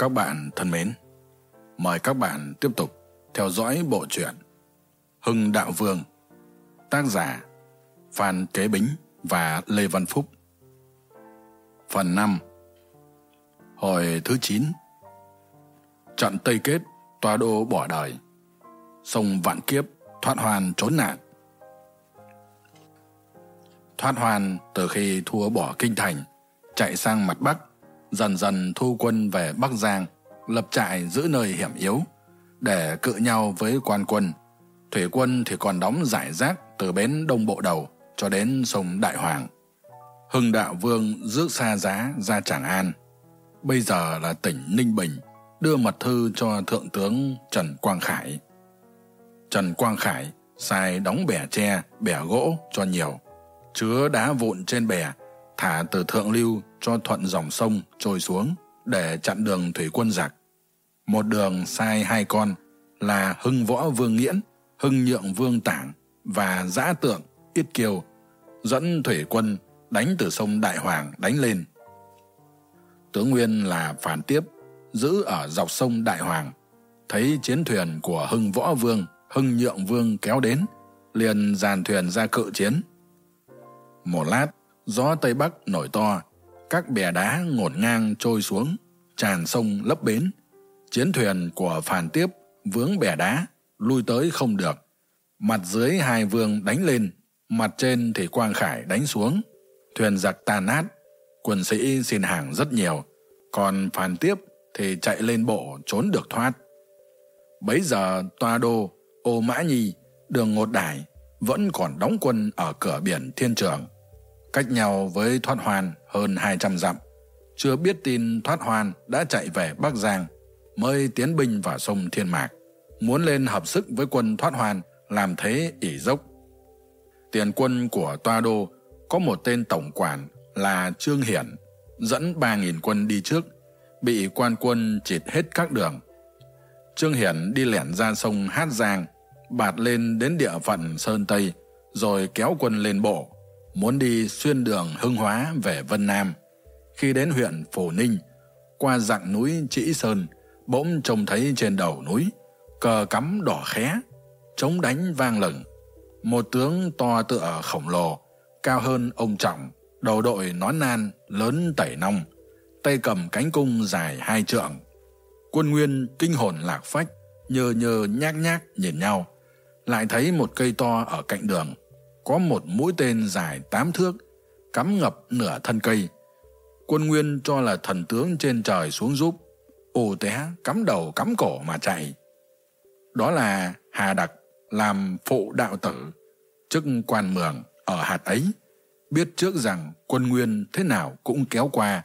Các bạn thân mến, mời các bạn tiếp tục theo dõi bộ truyện Hưng Đạo Vương, tác giả Phan Kế Bính và Lê Văn Phúc. Phần 5 Hồi thứ 9 Trận Tây Kết, tòa đô bỏ đời Sông Vạn Kiếp, thoát hoàn trốn nạn. Thoát hoàn từ khi thua bỏ kinh thành, chạy sang mặt Bắc, dần dần thu quân về Bắc Giang, lập trại giữ nơi hiểm yếu, để cự nhau với quan quân. Thủy quân thì còn đóng giải rác từ bến Đông Bộ Đầu cho đến sông Đại Hoàng. Hưng Đạo Vương rước xa giá ra Tràng An. Bây giờ là tỉnh Ninh Bình, đưa mật thư cho Thượng tướng Trần Quang Khải. Trần Quang Khải sai đóng bè tre, bè gỗ cho nhiều, chứa đá vụn trên bè, thả từ thượng lưu cho thuận dòng sông trôi xuống để chặn đường thủy quân giặc. Một đường sai hai con là Hưng Võ Vương Nghiễn, Hưng Nhượng Vương Tảng và Giã Tượng, Yết Kiều, dẫn thủy quân đánh từ sông Đại Hoàng đánh lên. Tướng Nguyên là phản tiếp, giữ ở dọc sông Đại Hoàng, thấy chiến thuyền của Hưng Võ Vương, Hưng Nhượng Vương kéo đến, liền dàn thuyền ra cự chiến. Một lát, gió Tây Bắc nổi to, các bè đá ngổn ngang trôi xuống, tràn sông lấp bến. Chiến thuyền của phản tiếp vướng bè đá, lui tới không được. Mặt dưới hai vương đánh lên, mặt trên thì Quang Khải đánh xuống. Thuyền giặc tàn nát, quân sĩ xin hàng rất nhiều, còn phản tiếp thì chạy lên bộ trốn được thoát. Bấy giờ toa đô, ô mã nhi, đường ngột đài vẫn còn đóng quân ở cửa biển thiên trường cách nhau với thoát hoàn hơn 200 dặm. Chưa biết tin thoát hoàn đã chạy về Bắc Giang, mới tiến binh vào sông Thiên Mạc, muốn lên hợp sức với quân thoát hoàn làm thế ỉ dốc. Tiền quân của Toa Đô có một tên tổng quản là Trương Hiển, dẫn 3.000 quân đi trước, bị quan quân chịt hết các đường. Trương Hiển đi lẻn ra sông Hát Giang, bạt lên đến địa phận Sơn Tây, rồi kéo quân lên bộ, muốn đi xuyên đường Hưng Hóa về Vân Nam. Khi đến huyện Phổ Ninh, qua dặng núi Trĩ Sơn, bỗng trông thấy trên đầu núi, cờ cắm đỏ khé, chống đánh vang lừng. Một tướng to tựa khổng lồ, cao hơn ông Trọng, đầu đội nón nan, lớn tẩy nong, tay cầm cánh cung dài hai trượng. Quân Nguyên kinh hồn lạc phách, nhờ nhờ nhác nhác nhìn nhau, lại thấy một cây to ở cạnh đường, có một mũi tên dài tám thước, cắm ngập nửa thân cây. Quân Nguyên cho là thần tướng trên trời xuống giúp, ồ té cắm đầu cắm cổ mà chạy. Đó là Hà Đặc làm phụ đạo tử, chức quan mường ở hạt ấy, biết trước rằng quân Nguyên thế nào cũng kéo qua,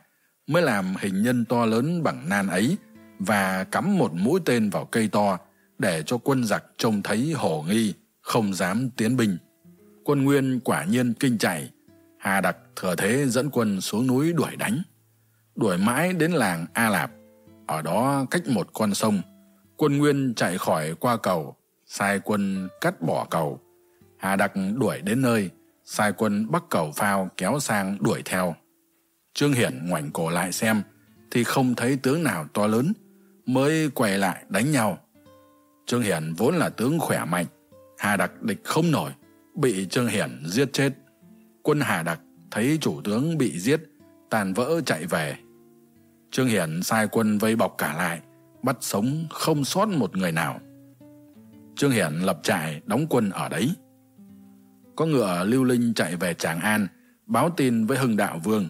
mới làm hình nhân to lớn bằng nan ấy và cắm một mũi tên vào cây to để cho quân giặc trông thấy hổ nghi, không dám tiến binh quân Nguyên quả nhiên kinh chạy. Hà Đặc thừa thế dẫn quân xuống núi đuổi đánh. Đuổi mãi đến làng A Lạp, ở đó cách một con sông. Quân Nguyên chạy khỏi qua cầu, sai quân cắt bỏ cầu. Hà Đặc đuổi đến nơi, sai quân bắt cầu phao kéo sang đuổi theo. Trương Hiển ngoảnh cổ lại xem, thì không thấy tướng nào to lớn, mới quay lại đánh nhau. Trương Hiển vốn là tướng khỏe mạnh, Hà Đặc địch không nổi, bị Trương Hiển giết chết. Quân Hà Đặc thấy chủ tướng bị giết, tàn vỡ chạy về. Trương Hiển sai quân vây bọc cả lại, bắt sống không sót một người nào. Trương Hiển lập trại đóng quân ở đấy. Có ngựa lưu linh chạy về Tràng An, báo tin với Hưng Đạo Vương.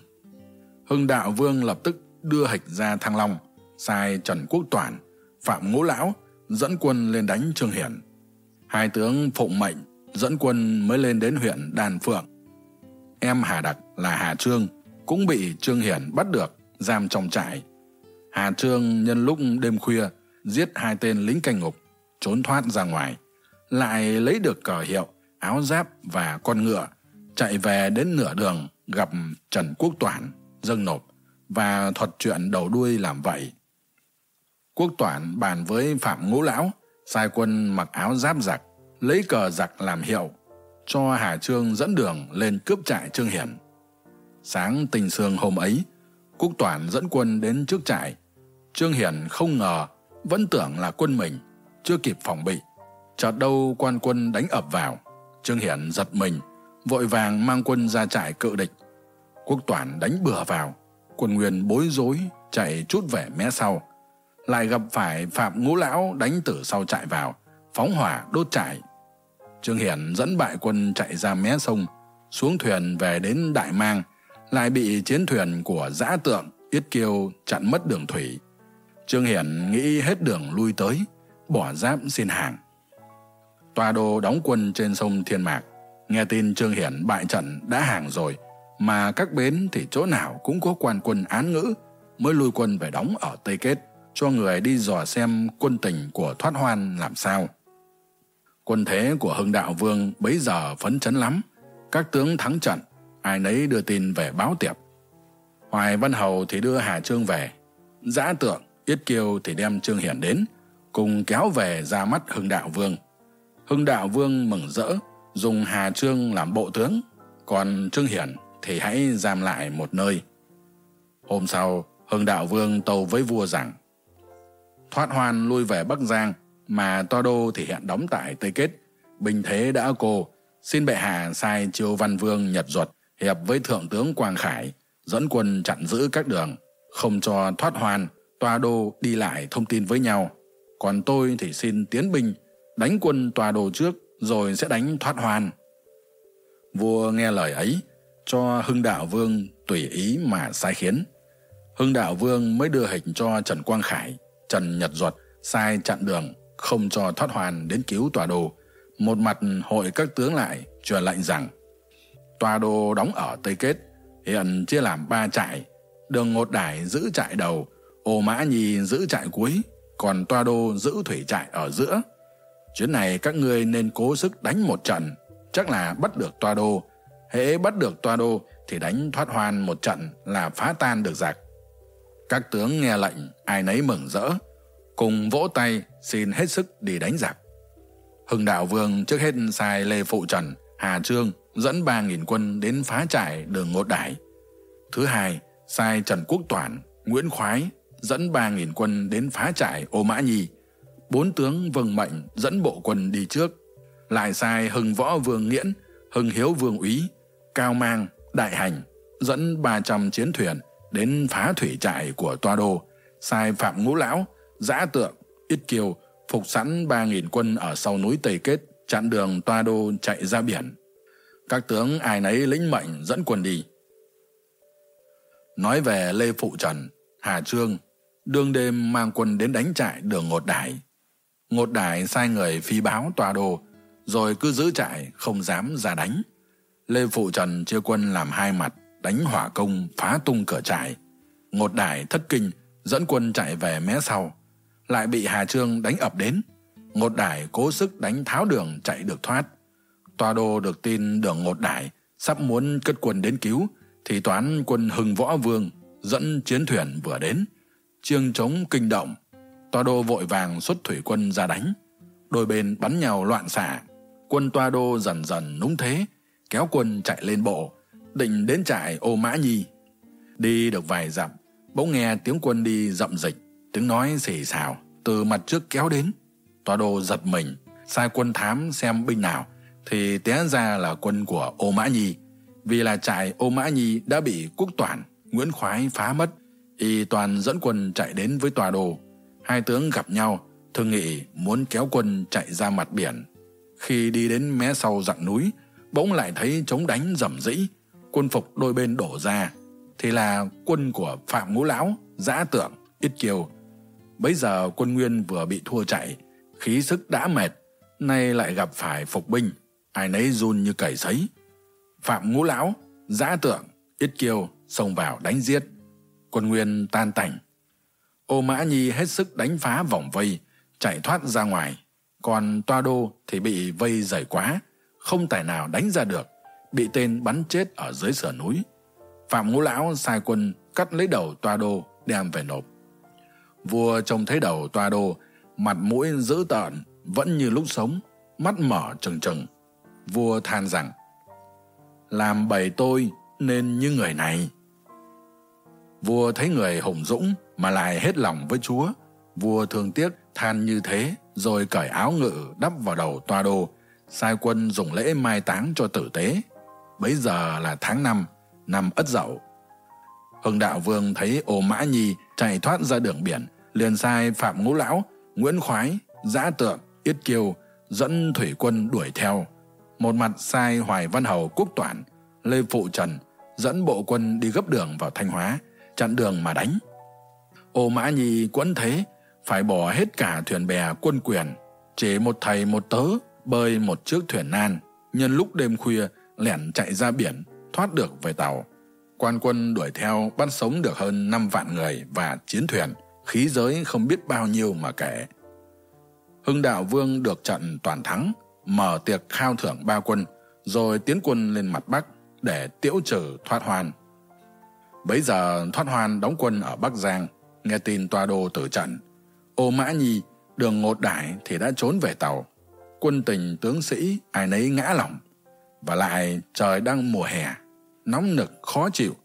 Hưng Đạo Vương lập tức đưa hịch ra Thăng Long, sai Trần Quốc Toản, Phạm Ngũ Lão dẫn quân lên đánh Trương Hiển. Hai tướng phụng mệnh dẫn quân mới lên đến huyện Đàn Phượng. Em Hà Đặc là Hà Trương, cũng bị Trương Hiển bắt được, giam trong trại. Hà Trương nhân lúc đêm khuya, giết hai tên lính canh ngục, trốn thoát ra ngoài, lại lấy được cờ hiệu, áo giáp và con ngựa, chạy về đến nửa đường gặp Trần Quốc Toản, dâng nộp, và thuật chuyện đầu đuôi làm vậy. Quốc Toản bàn với Phạm Ngũ Lão, sai quân mặc áo giáp giặc, lấy cờ giặc làm hiệu, cho Hà Trương dẫn đường lên cướp trại Trương Hiển. Sáng tình sương hôm ấy, Quốc Toản dẫn quân đến trước trại, trương hiển không ngờ vẫn tưởng là quân mình chưa kịp phòng bị. Chợt đâu quan quân đánh ập vào trương hiển giật mình vội vàng mang quân ra trại cự địch. Quốc toản đánh bừa vào quân nguyên bối rối chạy chút về mé sau. Lại gặp phải phạm ngũ lão đánh từ sau trại vào phóng hỏa, đốt trại. Trương hiển dẫn bại quân chạy ra mé sông, xuống thuyền về đến đại mang, lại bị chiến thuyền của giã tượng, yết kiêu chặn mất đường thủy. Trương hiển nghĩ hết đường lui tới, bỏ giáp xin hàng. Tòa đô đóng quân trên sông thiên mạc, nghe tin trương hiển bại trận đã hàng rồi, mà các bến thì chỗ nào cũng có quan quân án ngữ, mới lui quân về đóng ở tây kết, cho người đi dò xem quân tình của thoát hoan làm sao quân thế của hưng đạo vương bấy giờ phấn chấn lắm. Các tướng thắng trận, ai nấy đưa tin về báo tiệp. Hoài văn hầu thì đưa hà trương về. Giã tượng, yết kiêu thì đem trương hiển đến, cùng kéo về ra mắt hưng đạo vương. Hưng đạo vương mừng rỡ, dùng hà trương làm bộ tướng, còn trương hiển thì hãy giam lại một nơi. Hôm sau, hưng đạo vương tâu với vua rằng, thoát hoan lui về bắc giang mà toa đô thì hiện đóng tại tây kết. Bình thế đã cô, xin bệ hạ sai triều văn vương nhật duật hiệp với thượng tướng quang khải, dẫn quân chặn giữ các đường, không cho thoát hoàn toa đô đi lại thông tin với nhau. Còn tôi thì xin tiến binh, đánh quân Toa đô trước, rồi sẽ đánh thoát hoàn. vua nghe lời ấy, cho hưng đạo vương tùy ý mà sai khiến. Hưng đạo vương mới đưa hình cho trần quang khải, trần nhật duật sai chặn đường không cho thoát hoàn đến cứu tòa đồ. Một mặt, hội các tướng lại truyền lệnh rằng, tòa đồ đóng ở tây kết, hiện chia làm ba trại. Đường ngột đải giữ trại đầu, ô mã nhi giữ trại cuối, còn toa đô giữ thủy trại ở giữa. Chuyến này các ngươi nên cố sức đánh một trận. Chắc là bắt được toa đô hễ bắt được toa đô thì đánh thoát hoan một trận là phá tan được giặc. Các tướng nghe lệnh, ai nấy mừng rỡ, cùng vỗ tay xin hết sức đi đánh giặc. Hưng đạo vương trước hết sai lê phụ trần, hà trương dẫn ba nghìn quân đến phá trại đường ngột đại. thứ hai, sai trần quốc toản, nguyễn khoái dẫn ba nghìn quân đến phá trại ô mã nhi. Bốn tướng vâng mệnh dẫn bộ quân đi trước. Lại sai hưng võ vương nghiễn, hưng hiếu vương úy, cao mang, đại hành dẫn ba trăm chiến thuyền đến phá thủy trại của toa đô. Sai phạm ngũ lão, giã tượng ít kiều phục sẵn ba nghìn quân ở sau núi tây kết, chặn đường toa đô chạy ra biển. Các tướng ai nấy lĩnh mệnh dẫn quân đi. Nói về lê phụ trần, hà trương, đương đêm mang quân đến đánh trại đường ngột đại. ngột đại sai người phi báo tòa đô, rồi cứ giữ trại, không dám ra đánh. Lê phụ trần chia quân làm hai mặt, đánh hỏa công, phá tung cửa trại. Ngột đại thất kinh, dẫn quân chạy về mé sau lại bị hà trương đánh ập đến. Ngột Đải cố sức đánh tháo đường chạy được thoát. Tòa đô được tin đường ngột Đải sắp muốn cất quân đến cứu, thì toán quân hưng võ vương dẫn chiến thuyền vừa đến. Chiêng trống kinh động toa đô vội vàng xuất thủy quân ra đánh. Đôi bên bắn nhau loạn xạ, quân toa đô dần dần núng thế, kéo quân chạy lên bộ, định đến trại ô mã nhi. Đi được vài dặm, bỗng nghe tiếng quân đi rậm dịch tiếng nói xì xào từ mặt trước kéo đến. Toa đô giật mình, sai quân thám xem binh nào thì té ra là quân của ô mã nhi. Vì là trại ô mã nhi đã bị quốc toản nguyễn khoái phá mất, y toàn dẫn quân chạy đến với tòa đồ hai tướng gặp nhau, thương nghị muốn kéo quân chạy ra mặt biển. Khi đi đến mé sau dặn núi, bỗng lại thấy chống đánh rầm rĩ, quân phục đôi bên đổ ra. Thì là quân của phạm ngũ lão, giã tượng ít kiều bấy giờ quân nguyên vừa bị thua chạy, khí sức đã mệt, nay lại gặp phải phục binh, ai nấy run như cầy sấy. Phạm ngũ lão, giã tượng ít kiêu xông vào đánh giết. Quân nguyên tan tành. Ô mã nhi hết sức đánh phá vòng vây, chạy thoát ra ngoài. Còn toa đô thì bị vây dày quá, không tài nào đánh ra được, bị tên bắn chết ở dưới sườn núi. Phạm ngũ lão sai quân cắt lấy đầu toa đô đem về nộp vua trông thấy đầu toa đô, mặt mũi dữ tợn, vẫn như lúc sống, mắt mở trừng trừng. Vua than rằng, làm bầy tôi nên như người này. Vua thấy người hùng dũng mà lại hết lòng với chúa, vua thương tiếc, than như thế, rồi cởi áo ngự đắp vào đầu toa đô, sai quân dùng lễ mai táng cho tử tế. Bấy giờ là tháng năm năm ất dậu. Hưng đạo vương thấy ô mã nhi chạy thoát ra đường biển liền sai phạm ngũ lão, nguyễn khoái, giã tượng, yết kiều dẫn thủy quân đuổi theo. Một mặt sai hoài văn hầu quốc toản, lê phụ trần dẫn bộ quân đi gấp đường vào thanh hóa, chặn đường mà đánh. Ô mã nhi quẫn thế, phải bỏ hết cả thuyền bè quân quyền, chỉ một thầy một tớ bơi một chiếc thuyền nan. Nhân lúc đêm khuya, lẻn chạy ra biển, thoát được về tàu. Quan quân đuổi theo bắt sống được hơn năm vạn người và chiến thuyền khí giới không biết bao nhiêu mà kể. Hưng đạo vương được trận toàn thắng, mở tiệc khao thưởng ba quân, rồi tiến quân lên mặt bắc để tiễu trừ thoát hoàn. bấy giờ thoát hoàn đóng quân ở bắc giang, nghe tin toa đô tử trận. Ô mã nhi, đường ngột đải thì đã trốn về tàu. Quân tình tướng sĩ ai nấy ngã lòng. Và lại trời đang mùa hè, nóng nực khó chịu.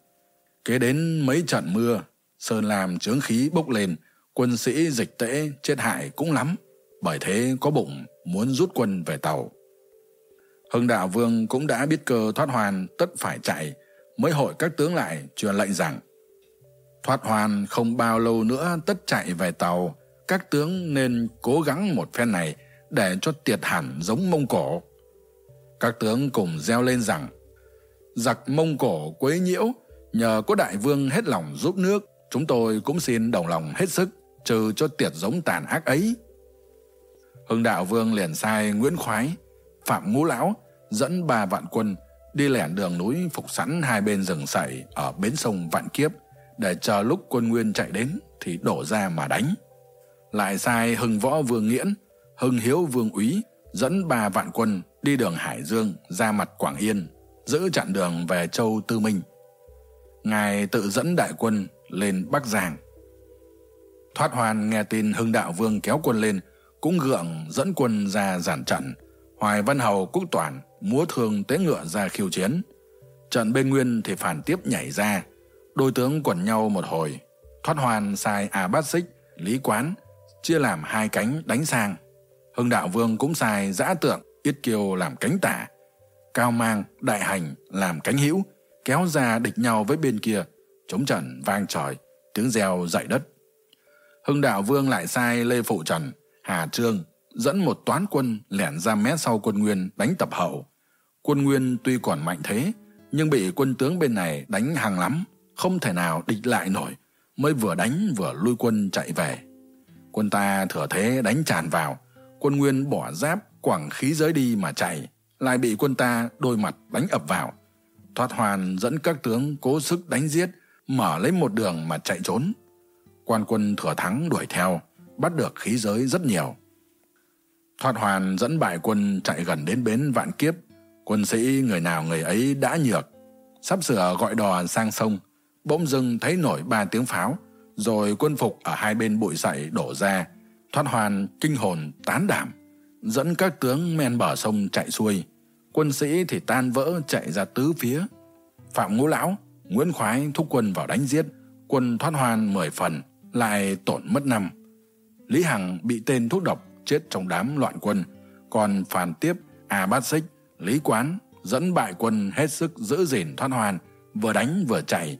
Kế đến mấy trận mưa sơn làm chướng khí bốc lên, quân sĩ dịch tễ chết hại cũng lắm, bởi thế có bụng muốn rút quân về tàu. Hưng đạo vương cũng đã biết cơ thoát hoàn tất phải chạy, mới hội các tướng lại truyền lệnh rằng, thoát hoàn không bao lâu nữa tất chạy về tàu, các tướng nên cố gắng một phen này để cho tiệt hẳn giống mông cổ. Các tướng cùng reo lên rằng, giặc mông cổ quấy nhiễu, nhờ có đại vương hết lòng giúp nước chúng tôi cũng xin đồng lòng hết sức, trừ cho tiệt giống tàn ác ấy. Hưng đạo vương liền sai nguyễn khoái, phạm ngũ lão, dẫn ba vạn quân đi lẻn đường núi phục sẵn hai bên rừng sậy ở bến sông vạn kiếp để chờ lúc quân nguyên chạy đến thì đổ ra mà đánh. Lại sai hưng võ vương nghiễn, hưng hiếu vương úy dẫn ba vạn quân đi đường hải dương ra mặt quảng yên, giữ chặn đường về châu tư minh. Ngài tự dẫn đại quân lên bắc giang. Thoát hoàn nghe tin hưng đạo vương kéo quân lên, cũng gượng dẫn quân ra giản trận. Hoài văn hầu, quốc toản múa thương, tế ngựa ra khiêu chiến. Trận bên nguyên thì phản tiếp nhảy ra. Đôi tướng quẩn nhau một hồi. Thoát hoàn sai a bát xích, lý quán, chia làm hai cánh đánh sang. Hưng đạo vương cũng sai giã tượng, yết kiều làm cánh tả. Cao mang, đại hành làm cánh hữu, kéo ra địch nhau với bên kia chống trận vang trời, tiếng reo dậy đất. Hưng đạo vương lại sai lê phụ trần, hà trương dẫn một toán quân lẻn ra mé sau quân nguyên đánh tập hậu. Quân nguyên tuy còn mạnh thế, nhưng bị quân tướng bên này đánh hàng lắm, không thể nào địch lại nổi, mới vừa đánh vừa lui quân chạy về. Quân ta thừa thế đánh tràn vào, quân nguyên bỏ giáp, quẳng khí giới đi mà chạy, lại bị quân ta đôi mặt đánh ập vào. Thoát hoàn dẫn các tướng cố sức đánh giết mở lấy một đường mà chạy trốn. Quan quân thừa thắng đuổi theo, bắt được khí giới rất nhiều. Thoát hoàn dẫn bại quân chạy gần đến bến vạn kiếp. Quân sĩ người nào người ấy đã nhược. Sắp sửa gọi đò sang sông, bỗng dưng thấy nổi ba tiếng pháo, rồi quân phục ở hai bên bụi sậy đổ ra. Thoát hoàn kinh hồn tán đảm, dẫn các tướng men bờ sông chạy xuôi. Quân sĩ thì tan vỡ chạy ra tứ phía. Phạm ngũ lão nguyễn khoái thúc quân vào đánh giết, quân thoát hoàn mười phần, lại tổn mất năm. Lý hằng bị tên thuốc độc chết trong đám loạn quân, còn phàn tiếp, a bát xích, lý quán dẫn bại quân hết sức giữ gìn thoát hoàn vừa đánh vừa chạy.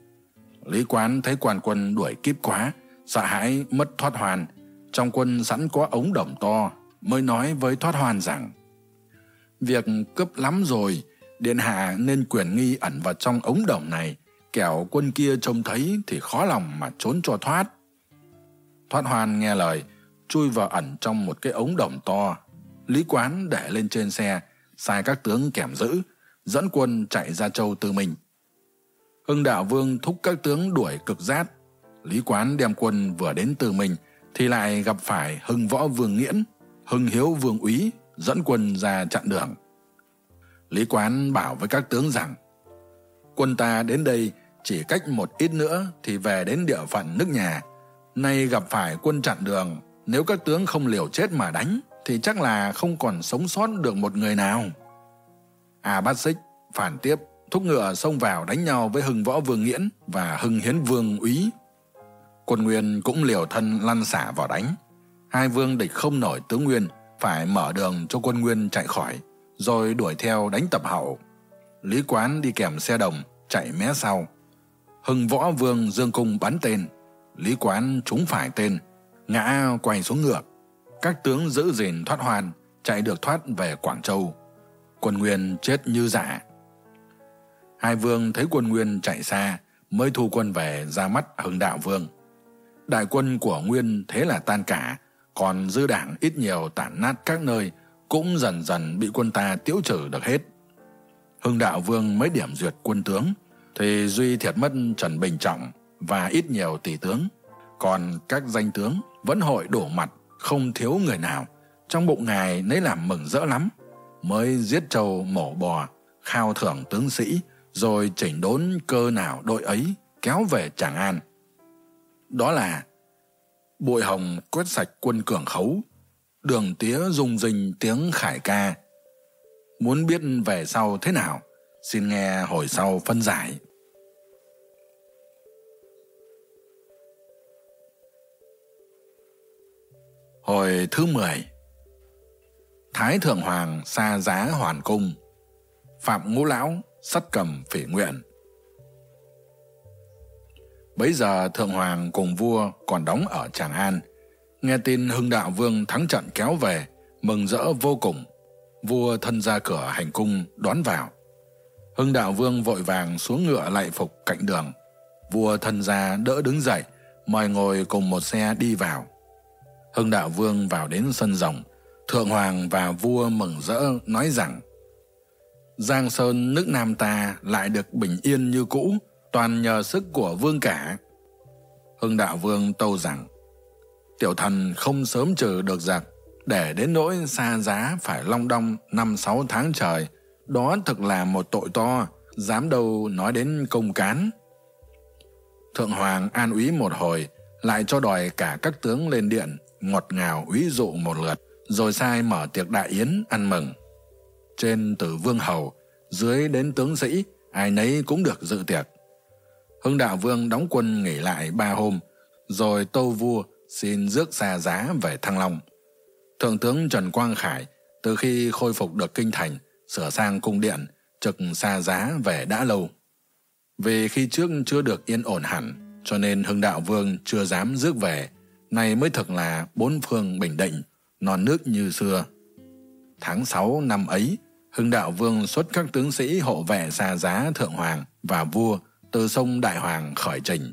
Lý quán thấy quan quân đuổi kíp quá, sợ hãi mất thoát hoàn trong quân sẵn có ống đồng to mới nói với thoát hoàn rằng, việc cướp lắm rồi, điện hạ nên quyền nghi ẩn vào trong ống đồng này kẻo quân kia trông thấy thì khó lòng mà trốn cho thoát. Thoát hoàn nghe lời chui vào ẩn trong một cái ống đồng to. Lý quán để lên trên xe sai các tướng kèm giữ dẫn quân chạy ra châu tư mình. hưng đạo vương thúc các tướng đuổi cực giát lý quán đem quân vừa đến tư mình, thì lại gặp phải hưng võ vương nghiễn hưng hiếu vương úy dẫn quân ra chặn đường. Lý quán bảo với các tướng rằng quân ta đến đây chỉ cách một ít nữa thì về đến địa phận nước nhà. Nay gặp phải quân chặn đường, nếu các tướng không liều chết mà đánh, thì chắc là không còn sống sót được một người nào. A bát xích phản tiếp, thúc ngựa xông vào đánh nhau với hưng võ vương nghiễn và hưng hiến vương úy. Quân nguyên cũng liều thân lăn xả vào đánh. Hai vương địch không nổi tướng nguyên phải mở đường cho quân nguyên chạy khỏi, rồi đuổi theo đánh tập hậu lý quán đi kèm xe đồng, chạy mé sau. Hưng võ vương dương cung bắn tên. Lý quán trúng phải tên, ngã quay xuống ngược. Các tướng giữ gìn thoát hoàn chạy được thoát về quảng châu. Quân nguyên chết như giả hai vương thấy quân nguyên chạy xa, mới thu quân về ra mắt hưng đạo vương. Đại quân của nguyên thế là tan cả, còn dư đảng ít nhiều tản nát các nơi, cũng dần dần bị quân ta tiễu trừ được hết hưng đạo vương mới điểm duyệt quân tướng, thì duy thiệt mất, trần bình trọng và ít nhiều tỷ tướng. Còn các danh tướng vẫn hội đổ mặt, không thiếu người nào. Trong bụng ngài nấy làm mừng rỡ lắm. Mới giết trâu mổ bò, khao thưởng tướng sĩ, rồi chỉnh đốn cơ nào đội ấy, kéo về tràng an. Đó là bụi hồng quét sạch quân cường khấu, đường tía rung rinh tiếng khải ca muốn biết về sau thế nào? Xin nghe hồi sau phân giải. Hồi thứ mười. Thái thượng hoàng xa giá hoàn cung. Phạm ngũ lão sắt cầm phỉ nguyện. Bấy giờ thượng hoàng cùng vua còn đóng ở tràng an, nghe tin hưng đạo vương thắng trận kéo về, mừng rỡ vô cùng vua thân ra cửa hành cung đón vào. Hưng đạo vương vội vàng xuống ngựa lại phục cạnh đường. Vua thân ra đỡ đứng dậy, mời ngồi cùng một xe đi vào. Hưng đạo vương vào đến sân rồng thượng hoàng và vua mừng rỡ nói rằng, giang sơn, nước nam ta lại được bình yên như cũ, toàn nhờ sức của vương cả. Hưng đạo vương tâu rằng, tiểu thần không sớm trừ được giặc để đến nỗi xa giá phải long đong năm sáu tháng trời, đó thực là một tội to, dám đâu nói đến công cán. Thượng hoàng an úy một hồi, lại cho đòi cả các tướng lên điện, ngọt ngào úy dụ một lượt, rồi sai mở tiệc đại yến ăn mừng. Trên từ vương hầu, dưới đến tướng sĩ, ai nấy cũng được dự tiệc. Hưng đạo vương đóng quân nghỉ lại ba hôm, rồi tâu vua xin rước xa giá về thăng long thượng tướng trần quang khải từ khi khôi phục được kinh thành, sửa sang cung điện, trực xa giá về đã lâu. Vì khi trước chưa được yên ổn hẳn, cho nên hưng đạo vương chưa dám rước về, nay mới thực là bốn phương bình định, non nước như xưa. Tháng sáu năm ấy, hưng đạo vương xuất các tướng sĩ hộ vệ xa giá thượng hoàng và vua từ sông đại hoàng khởi trình.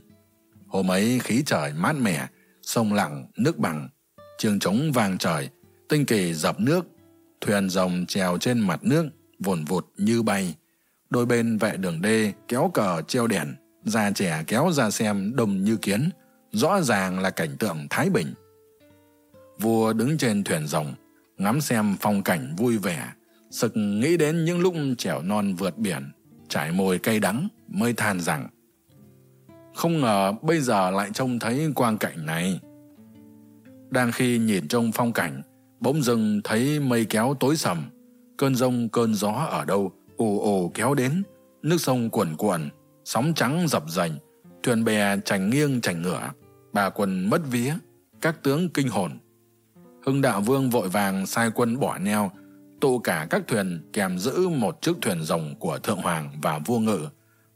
Hôm ấy khí trời mát mẻ, sông lặng, nước bằng trường trống vàng trời tinh kỳ dập nước, thuyền rồng trèo trên mặt nước, vồn vụt như bay. Đôi bên vệ đường đê kéo cờ treo đèn, già trẻ kéo ra xem đông như kiến. Rõ ràng là cảnh tượng thái bình. Vua đứng trên thuyền rồng, ngắm xem phong cảnh vui vẻ, sực nghĩ đến những lúc trèo non vượt biển, trải mồi cay đắng mới than rằng, không ngờ bây giờ lại trông thấy quang cảnh này. Đang khi nhìn trông phong cảnh bỗng dưng thấy mây kéo tối sầm. Cơn rông, cơn gió ở đâu? Ồ ồ, kéo đến. Nước sông cuồn cuộn, sóng trắng dập dành. Thuyền bè chành nghiêng, chành ngửa. Bà quân mất vía, các tướng kinh hồn. Hưng đạo vương vội vàng sai quân bỏ neo, tụ cả các thuyền kèm giữ một chiếc thuyền rồng của thượng hoàng và vua ngự.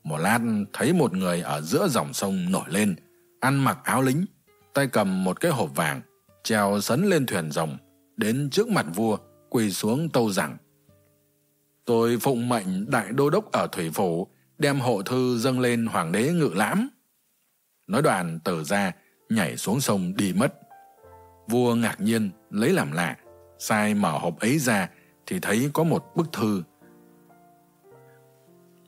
Một lát, thấy một người ở giữa dòng sông nổi lên, ăn mặc áo lính, tay cầm một cái hộp vàng trèo sấn lên thuyền rồng đến trước mặt vua, quỳ xuống tâu rằng, tôi phụng mệnh đại đô đốc ở thủy phủ, đem hộ thư dâng lên hoàng đế ngự lãm. Nói đoàn tờ ra nhảy xuống sông đi mất. Vua ngạc nhiên lấy làm lạ, sai mở hộp ấy ra thì thấy có một bức thư.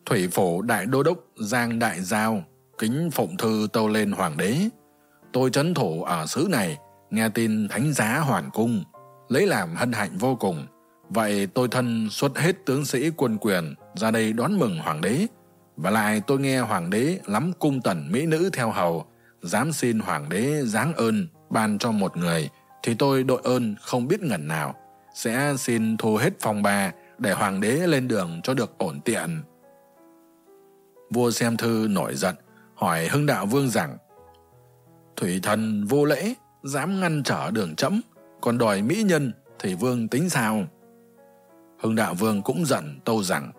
Thủy phổ đại đô đốc giang đại giao, kính phụng thư tâu lên hoàng đế. Tôi trấn thủ ở xứ này, nghe tin thánh giá hoàn cung lấy làm hân hạnh vô cùng. Vậy tôi thân xuất hết tướng sĩ quân quyền, ra đây đón mừng hoàng đế. Và lại tôi nghe hoàng đế lắm cung tần mỹ nữ theo hầu, dám xin hoàng đế giáng ơn ban cho một người, thì tôi đội ơn không biết ngần nào. Sẽ xin thu hết phòng bà để hoàng đế lên đường cho được ổn tiện. Vua xem thư nổi giận, hỏi hưng đạo vương rằng, thủy thần vô lễ, dám ngăn trở đường chấm? Còn đòi mỹ nhân thì vương tính sao? Hưng đạo vương cũng giận tâu rằng,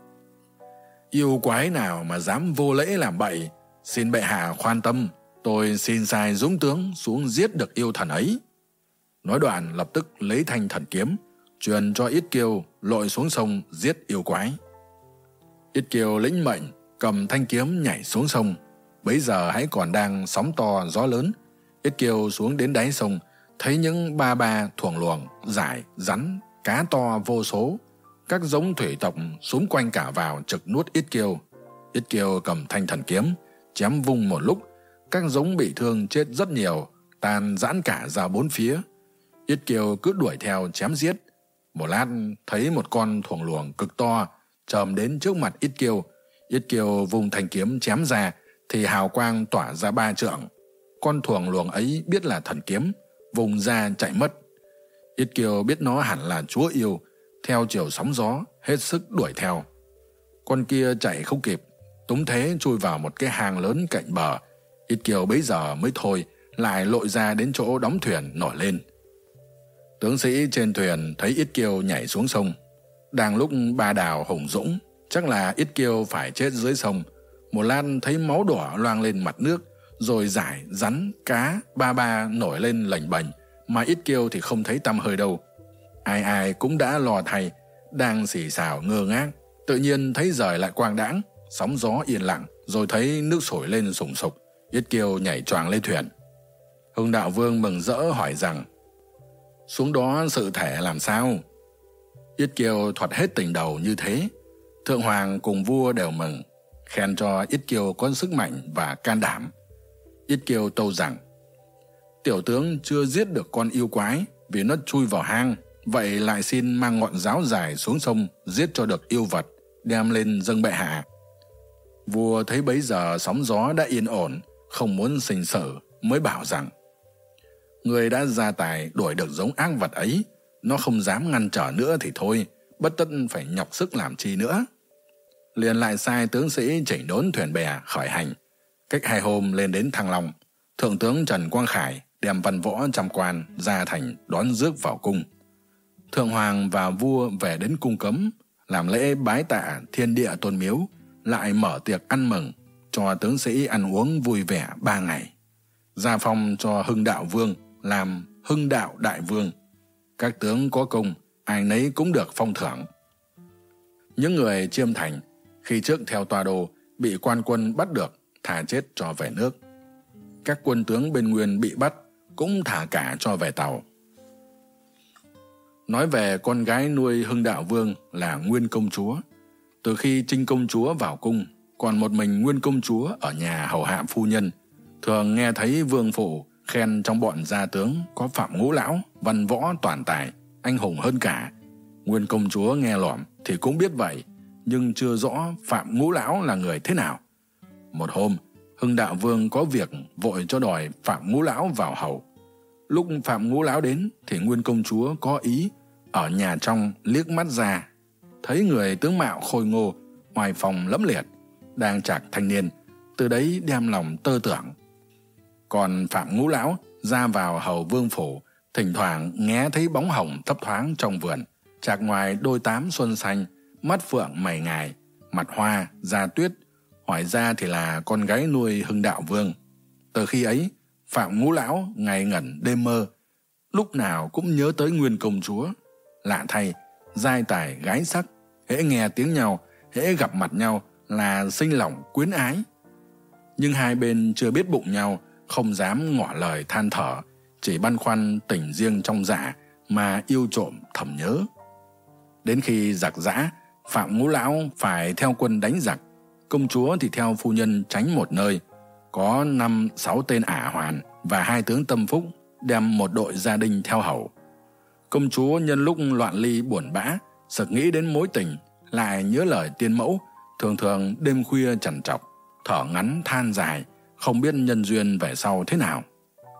yêu quái nào mà dám vô lễ làm bậy, xin bệ hạ khoan tâm, tôi xin sai dũng tướng xuống giết được yêu thần ấy. Nói đoạn lập tức lấy thanh thần kiếm, truyền cho ít kiêu lội xuống sông giết yêu quái. Ít kiêu lĩnh mệnh, cầm thanh kiếm nhảy xuống sông. Bấy giờ hãy còn đang sóng to gió lớn ít kiêu xuống đến đáy sông thấy những ba ba thuồng luồng giải rắn, cá to vô số. Các giống thủy tộc xúm quanh cả vào trực nuốt ít kiêu. Ít kiêu cầm thanh thần kiếm, chém vung một lúc. Các giống bị thương chết rất nhiều, tan giãn cả ra bốn phía. Ít kiêu cứ đuổi theo chém giết. Một lát thấy một con thuồng luồng cực to, chồm đến trước mặt ít kiêu. Ít kiêu vùng thanh kiếm chém ra, thì hào quang tỏa ra ba trượng. Con thuồng luồng ấy biết là thần kiếm vùng ra chạy mất. Yết Kiều biết nó hẳn là chúa yêu, theo chiều sóng gió, hết sức đuổi theo. Con kia chạy không kịp, túng thế chui vào một cái hang lớn cạnh bờ. Yết kiều bấy giờ mới thôi, lại lội ra đến chỗ đóng thuyền nổi lên. Tướng sĩ trên thuyền thấy Yết Kiều nhảy xuống sông. Đang lúc ba đào hùng dũng, chắc là Yết Kiều phải chết dưới sông, một Lan thấy máu đỏ loang lên mặt nước rồi giải rắn cá ba ba nổi lên lành bành. Mà ít kêu thì không thấy tăm hơi đâu. Ai ai cũng đã lò thay, đang xì xào ngơ ngác. Tự nhiên thấy rời lại quang đãng, sóng gió yên lặng, rồi thấy nước sổi lên sùng sục. Ít kêu nhảy choàng lên thuyền. Hưng đạo vương mừng rỡ hỏi rằng, xuống đó sự thể làm sao? Yết kiều thuật hết tình đầu như thế. Thượng hoàng cùng vua đều mừng, khen cho yết kiều có sức mạnh và can đảm yết kiều tâu rằng, tiểu tướng chưa giết được con yêu quái vì nó chui vào hang, vậy lại xin mang ngọn giáo dài xuống sông giết cho được yêu vật, đem lên dâng bệ hạ. Vua thấy bấy giờ sóng gió đã yên ổn, không muốn sinh sự, mới bảo rằng, người đã ra tài đuổi được giống ác vật ấy, nó không dám ngăn trở nữa thì thôi, bất tất phải nhọc sức làm chi nữa. Liền lại sai tướng sĩ chỉnh đốn thuyền bè khởi hành cách hai hôm lên đến thăng long, thượng tướng trần quang khải đem văn võ trăm quan ra thành đón rước vào cung. Thượng hoàng và vua về đến cung cấm, làm lễ bái tạ thiên địa tôn miếu, lại mở tiệc ăn mừng cho tướng sĩ ăn uống vui vẻ ba ngày. Gia phong cho hưng đạo vương làm hưng đạo đại vương. Các tướng có công, ai nấy cũng được phong thưởng. Những người chiêm thành khi trước theo tòa đồ bị quan quân bắt được thả chết cho về nước. Các quân tướng bên nguyên bị bắt cũng thả cả cho về tàu. Nói về con gái nuôi hưng đạo vương là nguyên công chúa, từ khi trinh công chúa vào cung, còn một mình nguyên công chúa ở nhà hầu hạ phu nhân, thường nghe thấy vương phụ khen trong bọn gia tướng có phạm ngũ lão, văn võ toàn tài, anh hùng hơn cả. Nguyên công chúa nghe lỏm thì cũng biết vậy, nhưng chưa rõ phạm ngũ lão là người thế nào một hôm, hưng đạo vương có việc vội cho đòi phạm ngũ lão vào hầu. Lúc phạm ngũ lão đến thì nguyên công chúa có ý, ở nhà trong liếc mắt ra, thấy người tướng mạo khôi ngô ngoài phòng lẫm liệt, đang chạc thanh niên, từ đấy đem lòng tơ tưởng. Còn phạm ngũ lão ra vào hầu vương phủ, thỉnh thoảng nghe thấy bóng hồng thấp thoáng trong vườn chạc ngoài đôi tám xuân xanh, mắt phượng mày ngài, mặt hoa da tuyết hỏi ra thì là con gái nuôi hưng đạo vương. Từ khi ấy, phạm ngũ lão ngày ngẩn đêm mơ. Lúc nào cũng nhớ tới nguyên công chúa. Lạ thay, giai tài gái sắc, hễ nghe tiếng nhau, hễ gặp mặt nhau là sinh lòng quyến ái. Nhưng hai bên chưa biết bụng nhau, không dám ngỏ lời than thở, chỉ băn khoăn tình riêng trong dạ mà yêu trộm thầm nhớ. Đến khi giặc giã, phạm ngũ lão phải theo quân đánh giặc công chúa thì theo phu nhân tránh một nơi, có năm, sáu tên ả hoàn và hai tướng tâm phúc đem một đội gia đình theo hầu. Công chúa nhân lúc loạn ly buồn bã, sực nghĩ đến mối tình, lại nhớ lời tiên mẫu, thường thường đêm khuya chằn trọc, thở ngắn than dài, không biết nhân duyên về sau thế nào.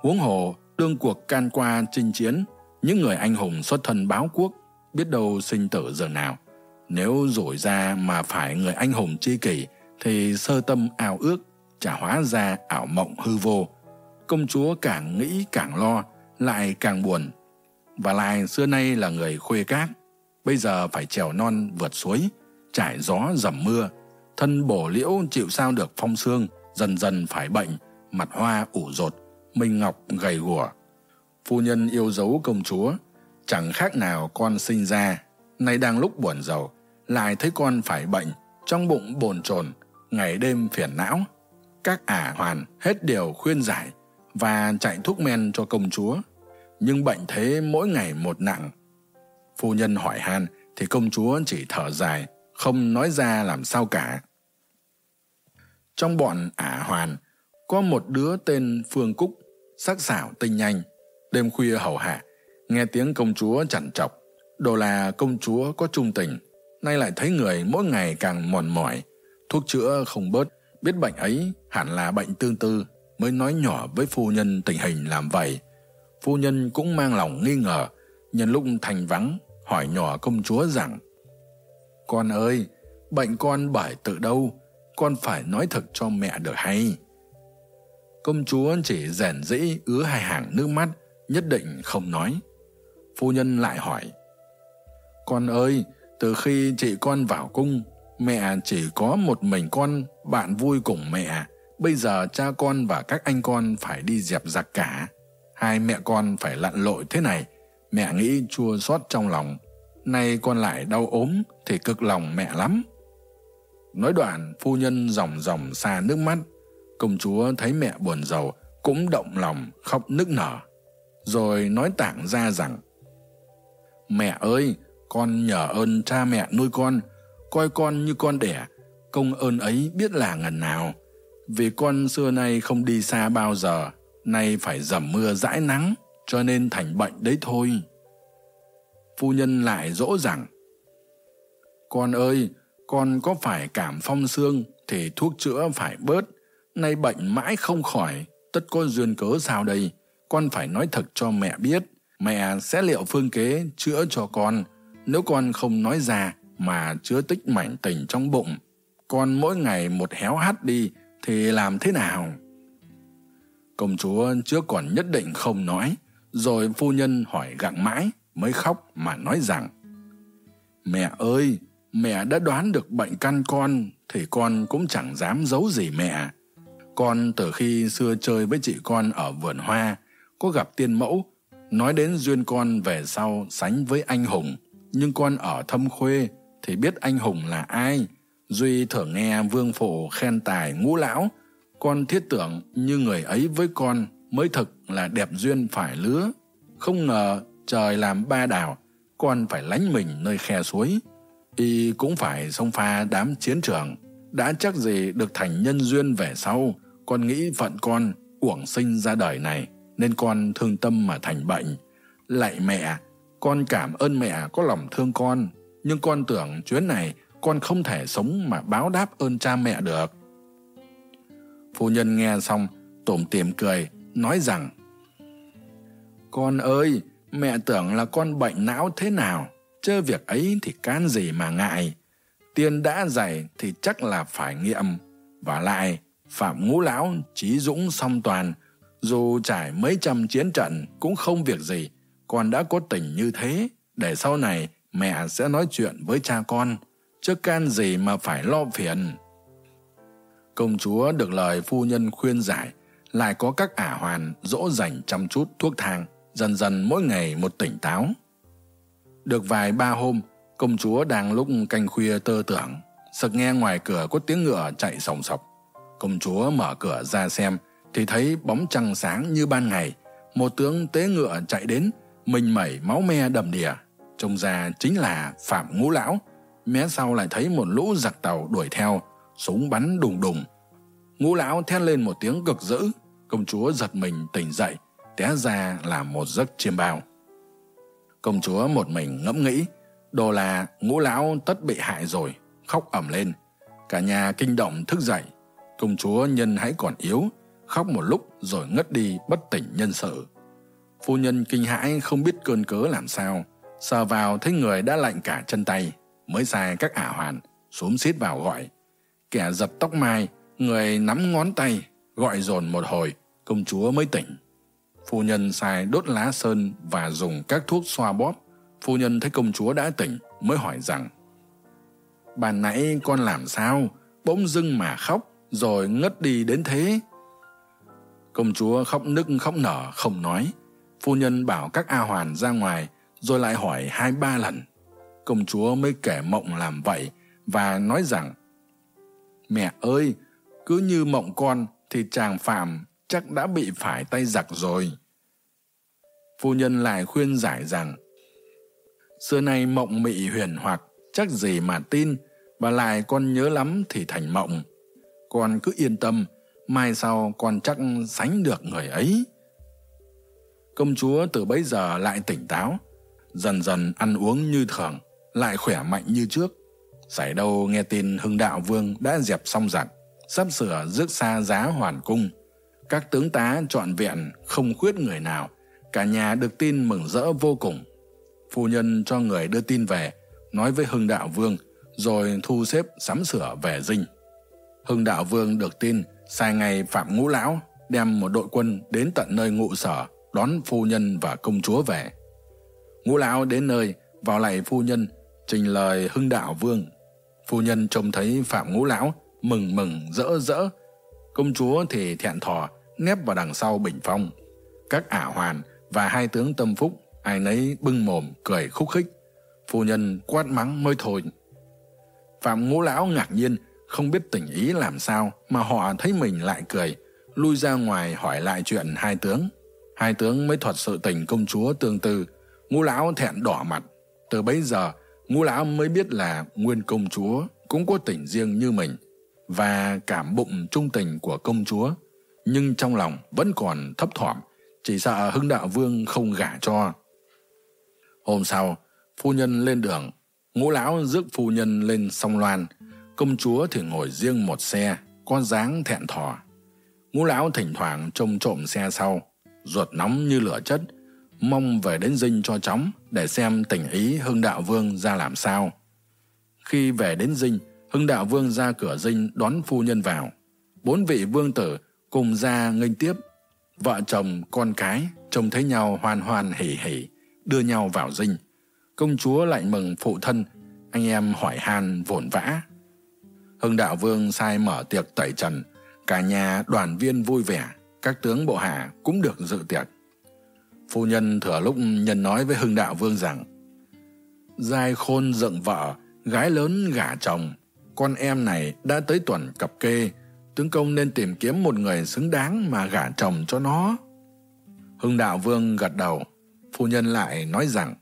Huống hồ, đương cuộc can qua chinh chiến, những người anh hùng xuất thân báo quốc biết đâu sinh tử giờ nào. Nếu rủi ra mà phải người anh hùng chi kỷ thì sơ tâm ảo ước chả hóa ra ảo mộng hư vô công chúa càng nghĩ càng lo, lại càng buồn. Và lại xưa nay là người khuê cát, bây giờ phải trèo non vượt suối, trải gió dầm mưa, thân bổ liễu chịu sao được phong xương, dần dần phải bệnh, mặt hoa ủ rột, minh ngọc gầy gùa. Phu nhân yêu dấu công chúa, chẳng khác nào con sinh ra, nay đang lúc buồn giàu, lại thấy con phải bệnh, trong bụng bồn chồn, ngày đêm phiền não. Các ả hoàn hết điều khuyên giải và chạy thuốc men cho công chúa. Nhưng bệnh thế mỗi ngày một nặng. Phu nhân hỏi han thì công chúa chỉ thở dài, không nói ra làm sao cả. Trong bọn ả hoàn, có một đứa tên Phương Cúc, sắc sảo tinh nhanh, đêm khuya hầu hạ, nghe tiếng công chúa chằn chọc. Đồ là công chúa có trung tình, nay lại thấy người mỗi ngày càng mòn mỏi, thuốc chữa không bớt, biết bệnh ấy hẳn là bệnh tương tư, mới nói nhỏ với phu nhân tình hình làm vậy. Phu nhân cũng mang lòng nghi ngờ, nhân lúc thành vắng, hỏi nhỏ công chúa rằng Con ơi, bệnh con bởi tự đâu, con phải nói thật cho mẹ được hay. Công chúa chỉ rèn dĩ ứa hai hàng nước mắt, nhất định không nói. Phu nhân lại hỏi, Con ơi, từ khi chị con vào cung, mẹ chỉ có một mình con, bạn vui cùng mẹ. Bây giờ cha con và các anh con phải đi dẹp giặc cả. Hai mẹ con phải lặn lội thế này, mẹ nghĩ chua xót trong lòng. Nay con lại đau ốm thì cực lòng mẹ lắm. Nói đoạn, phu nhân ròng ròng xa nước mắt. Công chúa thấy mẹ buồn giàu, cũng động lòng khóc nức nở. Rồi nói tảng ra rằng, Mẹ ơi, con nhờ ơn cha mẹ nuôi con, coi con như con đẻ, công ơn ấy biết là ngần nào. Vì con xưa nay không đi xa bao giờ, nay phải dầm mưa dãi nắng, cho nên thành bệnh đấy thôi. Phu nhân lại dỗ rằng, Con ơi, con có phải cảm phong xương thì thuốc chữa phải bớt, nay bệnh mãi không khỏi, tất có duyên cớ sao đây, con phải nói thật cho mẹ biết, mẹ sẽ liệu phương kế chữa cho con, nếu con không nói ra mà chứa tích mảnh tình trong bụng, còn mỗi ngày một héo hắt đi thì làm thế nào? Công chúa trước còn nhất định không nói, rồi phu nhân hỏi gặng mãi mới khóc mà nói rằng Mẹ ơi, mẹ đã đoán được bệnh căn con thì con cũng chẳng dám giấu gì mẹ. Con từ khi xưa chơi với chị con ở vườn hoa, có gặp tiên mẫu, nói đến duyên con về sau sánh với anh hùng nhưng con ở thâm khuê thì biết anh hùng là ai. Duy thường nghe vương phổ khen tài ngũ lão. Con thiết tưởng như người ấy với con mới thực là đẹp duyên phải lứa. Không ngờ trời làm ba đảo con phải lánh mình nơi khe suối. Y cũng phải xông pha đám chiến trường. Đã chắc gì được thành nhân duyên về sau con nghĩ phận con uổng sinh ra đời này nên con thương tâm mà thành bệnh. Lạy mẹ con cảm ơn mẹ có lòng thương con, nhưng con tưởng chuyến này con không thể sống mà báo đáp ơn cha mẹ được. Phu nhân nghe xong, tủm tỉm cười, nói rằng Con ơi, mẹ tưởng là con bệnh não thế nào, chơi việc ấy thì can gì mà ngại. Tiền đã dạy thì chắc là phải nghiệm, và lại Phạm Ngũ Lão trí dũng song toàn, dù trải mấy trăm chiến trận cũng không việc gì, con đã có tình như thế, để sau này mẹ sẽ nói chuyện với cha con, chứ can gì mà phải lo phiền. Công chúa được lời phu nhân khuyên giải, lại có các ả hoàn dỗ dành chăm chút thuốc thang, dần dần mỗi ngày một tỉnh táo. Được vài ba hôm, công chúa đang lúc canh khuya tơ tưởng, sực nghe ngoài cửa có tiếng ngựa chạy sòng sọc. Công chúa mở cửa ra xem, thì thấy bóng trăng sáng như ban ngày, một tướng tế ngựa chạy đến, mình mẩy máu me đầm đìa trông ra chính là phạm ngũ lão. Mé sau lại thấy một lũ giặc tàu đuổi theo súng bắn đùng đùng. Ngũ lão thét lên một tiếng cực dữ. Công chúa giật mình tỉnh dậy té ra là một giấc chiêm bao. Công chúa một mình ngẫm nghĩ đồ là ngũ lão tất bị hại rồi khóc ẩm lên. Cả nhà kinh động thức dậy. Công chúa nhân hãy còn yếu khóc một lúc rồi ngất đi bất tỉnh nhân sự. Phu nhân kinh hãi không biết cơn cớ làm sao, sờ vào thấy người đã lạnh cả chân tay, mới sai các ả hoàn, xuống xít vào gọi. Kẻ giật tóc mai, người nắm ngón tay, gọi dồn một hồi, công chúa mới tỉnh. Phu nhân sai đốt lá sơn và dùng các thuốc xoa bóp. Phu nhân thấy công chúa đã tỉnh mới hỏi rằng ban nãy con làm sao? Bỗng dưng mà khóc rồi ngất đi đến thế. Công chúa khóc nức khóc nở không nói. Phu nhân bảo các a hoàn ra ngoài rồi lại hỏi hai ba lần. Công chúa mới kể mộng làm vậy và nói rằng, mẹ ơi, cứ như mộng con thì chàng phạm chắc đã bị phải tay giặc rồi. Phu nhân lại khuyên giải rằng, xưa nay mộng mị huyền hoặc chắc gì mà tin và lại con nhớ lắm thì thành mộng. Con cứ yên tâm, mai sau con chắc sánh được người ấy. Công chúa từ bấy giờ lại tỉnh táo dần dần ăn uống như thường, lại khỏe mạnh như trước. Xảy đâu nghe tin hưng đạo vương đã dẹp xong giặc sắp sửa rước xa giá hoàn cung. Các tướng tá trọn vẹn, không khuyết người nào, cả nhà được tin mừng rỡ vô cùng. Phu nhân cho người đưa tin về, nói với hưng đạo vương, rồi thu xếp sắm sửa về dinh. Hưng đạo vương được tin, sai ngày phạm ngũ lão, đem một đội quân đến tận nơi ngụ sở, đón phu nhân và công chúa về ngũ lão đến nơi, vào lạy phu nhân, trình lời hưng đạo vương. Phu nhân trông thấy phạm ngũ lão, mừng mừng, rỡ rỡ. Công chúa thì thẹn thò, nép vào đằng sau bình phong. Các ả hoàn và hai tướng tâm phúc, ai nấy bưng mồm, cười khúc khích. Phu nhân quát mắng mới thôi. Phạm ngũ lão ngạc nhiên, không biết tình ý làm sao mà họ thấy mình lại cười, lui ra ngoài hỏi lại chuyện hai tướng. Hai tướng mới thuật sự tình công chúa tương tư ngũ lão thẹn đỏ mặt. Từ bấy giờ, ngũ lão mới biết là nguyên công chúa cũng có tình riêng như mình và cảm bụng trung tình của công chúa, nhưng trong lòng vẫn còn thấp thỏm, chỉ sợ hưng đạo vương không gả cho. Hôm sau, phu nhân lên đường, ngũ lão rước phu nhân lên sông loan. Công chúa thì ngồi riêng một xe, có dáng thẹn thò. Ngũ lão thỉnh thoảng trông trộm xe sau, ruột nóng như lửa chất mong về đến dinh cho chóng để xem tình ý hưng đạo vương ra làm sao. Khi về đến dinh, hưng đạo vương ra cửa dinh đón phu nhân vào. Bốn vị vương tử cùng ra nghênh tiếp. Vợ chồng, con cái trông thấy nhau hoan hoan hỉ hỉ đưa nhau vào dinh. Công chúa lại mừng phụ thân, anh em hỏi han vồn vã. Hưng đạo vương sai mở tiệc tẩy trần, cả nhà đoàn viên vui vẻ, các tướng bộ hạ cũng được dự tiệc phu nhân thừa lúc nhân nói với hưng đạo vương rằng, giai khôn dựng vợ, gái lớn gả chồng, con em này đã tới tuần cập kê, tướng công nên tìm kiếm một người xứng đáng mà gả chồng cho nó. Hưng đạo vương gật đầu, phu nhân lại nói rằng,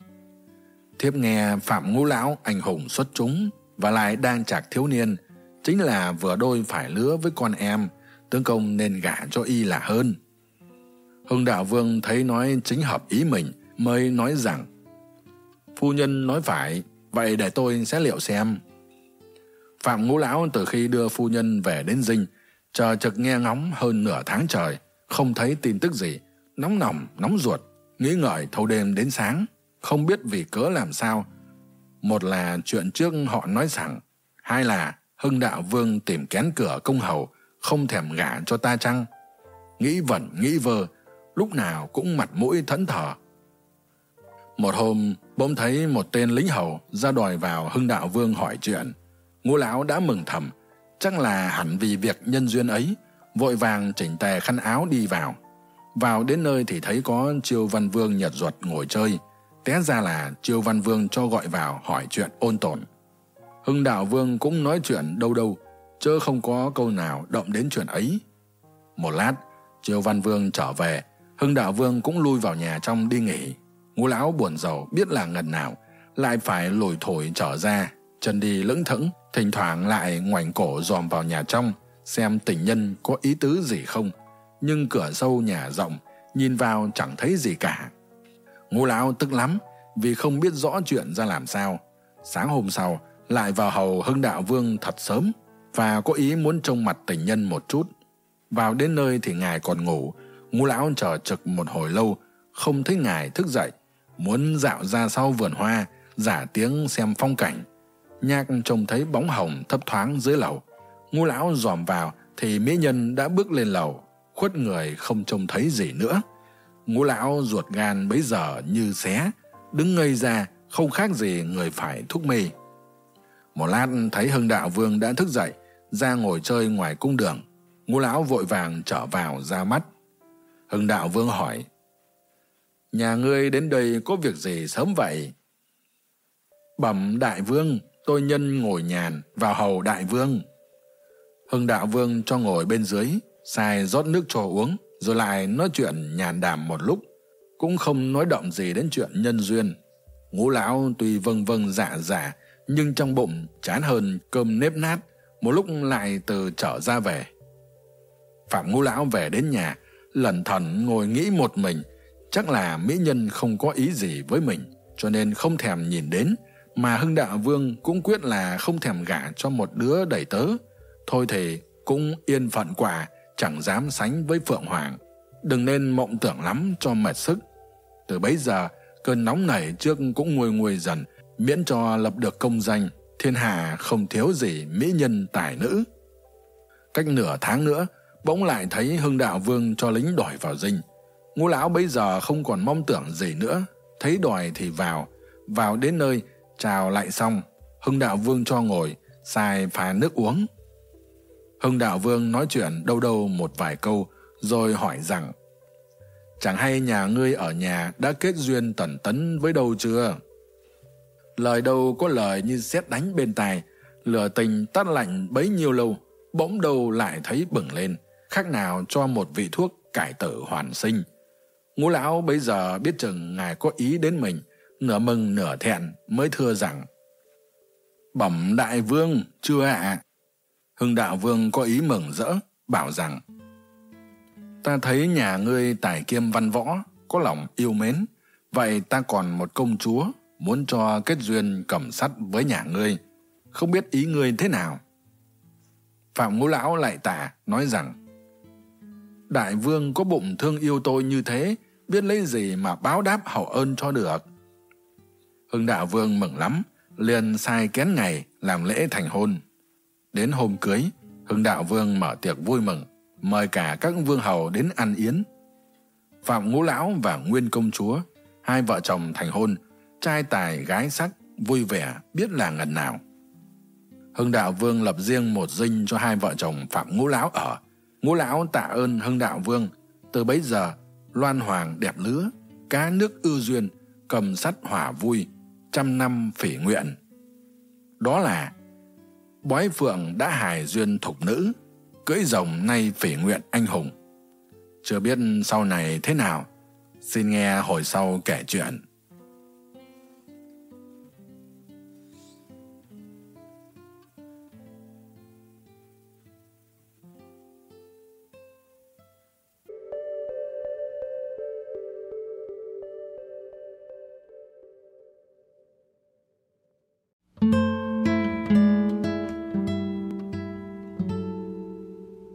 thiếp nghe phạm ngũ lão anh hùng xuất chúng và lại đang chạc thiếu niên, chính là vừa đôi phải lứa với con em, tướng công nên gả cho y là hơn hưng đạo vương thấy nói chính hợp ý mình, mới nói rằng, phu nhân nói phải, vậy để tôi sẽ liệu xem. Phạm ngũ lão từ khi đưa phu nhân về đến dinh, chờ trực nghe ngóng hơn nửa tháng trời, không thấy tin tức gì, nóng nòng nóng ruột, nghĩ ngợi thâu đêm đến sáng, không biết vì cớ làm sao. Một là chuyện trước họ nói rằng, hai là hưng đạo vương tìm kén cửa công hầu, không thèm gả cho ta chăng? Nghĩ vẩn, nghĩ vơ lúc nào cũng mặt mũi thẫn thờ. Một hôm, bỗng thấy một tên lính hầu ra đòi vào hưng đạo vương hỏi chuyện. Ngũ lão đã mừng thầm, chắc là hẳn vì việc nhân duyên ấy, vội vàng chỉnh tề khăn áo đi vào. Vào đến nơi thì thấy có triều văn vương nhật duật ngồi chơi, té ra là triều văn vương cho gọi vào hỏi chuyện ôn tồn. Hưng đạo vương cũng nói chuyện đâu đâu chứ không có câu nào động đến chuyện ấy. Một lát triều văn vương trở về hưng đạo vương cũng lui vào nhà trong đi nghỉ. Ngũ lão buồn rầu biết là ngần nào, lại phải lủi thổi trở ra, chân đi lững thững, thỉnh thoảng lại ngoảnh cổ dòm vào nhà trong, xem tình nhân có ý tứ gì không. Nhưng cửa sâu nhà rộng, nhìn vào chẳng thấy gì cả. Ngũ lão tức lắm, vì không biết rõ chuyện ra làm sao. Sáng hôm sau, lại vào hầu hưng đạo vương thật sớm, và có ý muốn trông mặt tình nhân một chút. Vào đến nơi thì ngài còn ngủ ngũ lão chờ trực một hồi lâu, không thấy ngài thức dậy, muốn dạo ra sau vườn hoa, giả tiếng xem phong cảnh. Nhạc trông thấy bóng hồng thấp thoáng dưới lầu. Ngũ lão dòm vào thì mỹ nhân đã bước lên lầu, khuất người không trông thấy gì nữa. Ngũ lão ruột gan bấy giờ như xé, đứng ngây ra, không khác gì người phải thúc mê. Một lát thấy hưng đạo vương đã thức dậy, ra ngồi chơi ngoài cung đường. Ngũ lão vội vàng trở vào ra mắt hưng đạo vương hỏi, nhà ngươi đến đây có việc gì sớm vậy? Bẩm đại vương, tôi nhân ngồi nhàn vào hầu đại vương. Hưng đạo vương cho ngồi bên dưới sai rót nước cho uống, rồi lại nói chuyện nhàn đàm một lúc. Cũng không nói động gì đến chuyện nhân duyên. Ngũ lão tuy vâng vâng dạ dạ nhưng trong bụng chán hơn cơm nếp nát, một lúc lại từ trở ra về. Phạm ngũ lão về đến nhà lẩn thẩn ngồi nghĩ một mình. Chắc là mỹ nhân không có ý gì với mình, cho nên không thèm nhìn đến. Mà hưng đạo vương cũng quyết là không thèm gả cho một đứa đầy tớ. Thôi thì cũng yên phận quả chẳng dám sánh với phượng hoàng. Đừng nên mộng tưởng lắm cho mệt sức. Từ bấy giờ, cơn nóng nảy trước cũng nguôi nguôi dần, miễn cho lập được công danh, thiên hạ không thiếu gì mỹ nhân tài nữ. Cách nửa tháng nữa bỗng lại thấy hưng đạo vương cho lính đòi vào dinh. Ngũ lão bấy giờ không còn mong tưởng gì nữa. Thấy đòi thì vào. Vào đến nơi, chào lại xong. Hưng đạo vương cho ngồi sai pha nước uống. Hưng đạo vương nói chuyện đâu đâu một vài câu, rồi hỏi rằng, chẳng hay nhà ngươi ở nhà đã kết duyên tẩn tấn với đâu chưa? Lời đâu có lời như xét đánh bên tai lửa tình tắt lạnh bấy nhiêu lâu, bỗng đâu lại thấy bừng lên khác nào cho một vị thuốc cải tử hoàn sinh. Ngũ lão bấy giờ biết chừng ngài có ý đến mình, nửa mừng nửa thẹn mới thưa rằng, bẩm đại vương, chưa ạ. À? hưng đạo vương có ý mừng rỡ, bảo rằng, ta thấy nhà ngươi tài kiêm văn võ, có lòng yêu mến. Vậy ta còn một công chúa, muốn cho kết duyên cầm sắt với nhà ngươi. Không biết ý ngươi thế nào? Phạm ngũ lão lại tả, nói rằng đại vương có bụng thương yêu tôi như thế, biết lấy gì mà báo đáp hậu ơn cho được? Hưng đạo vương mừng lắm, liền sai kén ngày làm lễ thành hôn. Đến hôm cưới, hưng đạo vương mở tiệc vui mừng, mời cả các vương hầu đến ăn yến. Phạm ngũ lão và nguyên công chúa, hai vợ chồng thành hôn, trai tài gái sắc, vui vẻ, biết là ngần nào. Hưng đạo vương lập riêng một dinh cho hai vợ chồng phạm ngũ lão ở ngũ lão tạ ơn hưng đạo vương, từ bấy giờ, loan hoàng đẹp lứa, cá nước ưu duyên, cầm sắt hỏa vui, trăm năm phỉ nguyện. Đó là, bói phượng đã hài duyên thục nữ, cưỡi rồng nay phỉ nguyện anh hùng. Chưa biết sau này thế nào, xin nghe hồi sau kể chuyện.